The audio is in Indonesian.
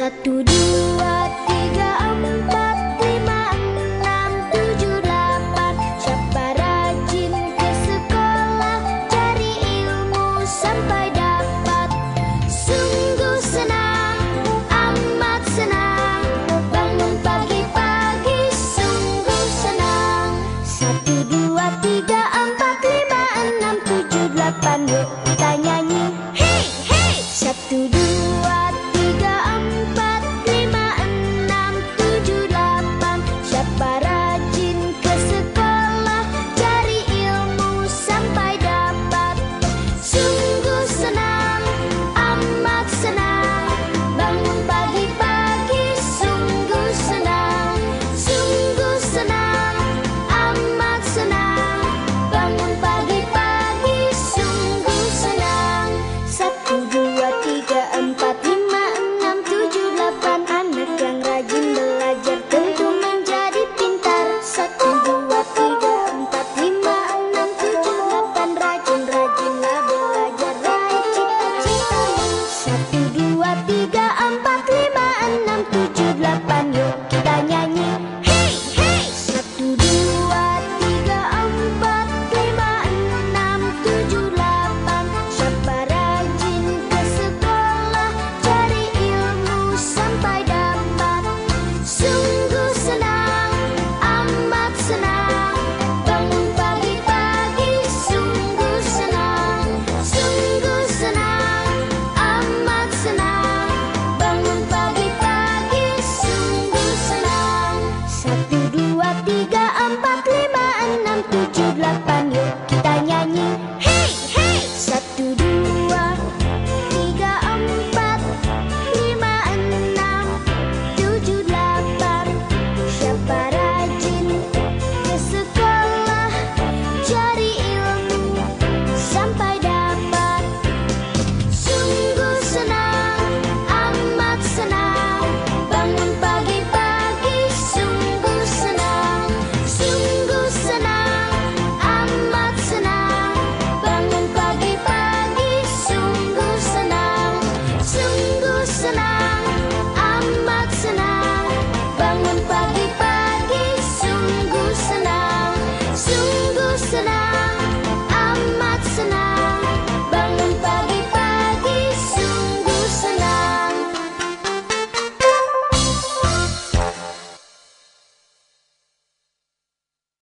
Satu, dua, tiga, empat, lima, enam, tujuh, delapan Siapa rajin ke sekolah cari ilmu sampai dapat. Sungguh senang, amat senang Bangun pagi-pagi sungguh senang. Satu, dua, tiga, empat, lima, enam, tujuh, delapan Yuk kita nyanyi. Hey, hey. Satu, dua. Apiga, empat, lima, enam, tujuh